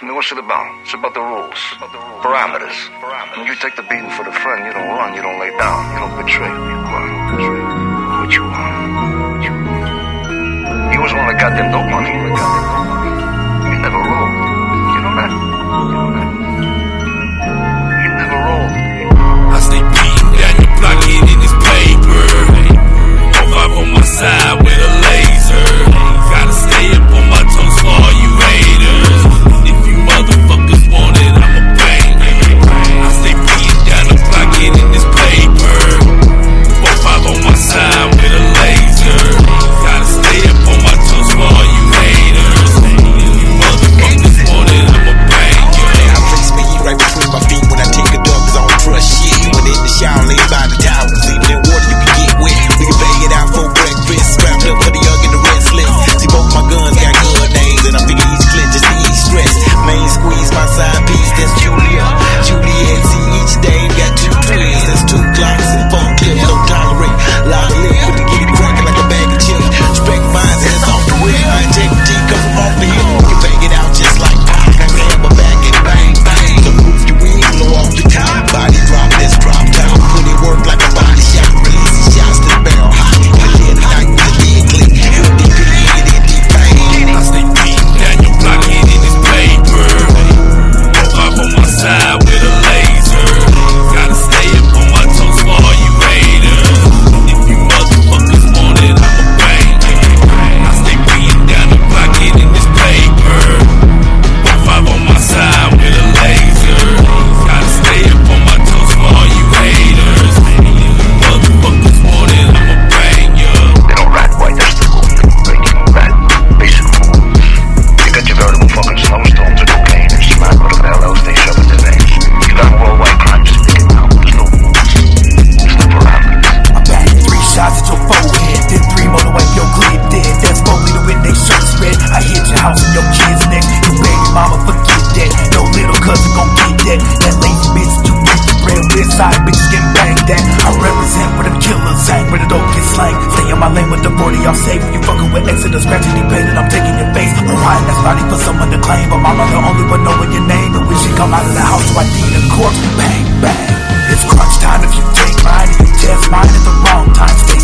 I mean, what's it about? It's about the rules, about the rules. Parameters. parameters. When you take the beating for the friend, you don't run, you don't lay down, you don't betray. You want what you want. What you want. You was one that got them dope money. I'm safe. You fucking with Exodus, scratching the pain, and I'm taking your face. A riot that's body for someone to claim, but my the only one knowing your name. And when she come out of the house, I need a corpse. Bang, bang. It's crunch time if you take mine, if you test mine at the wrong time. Stay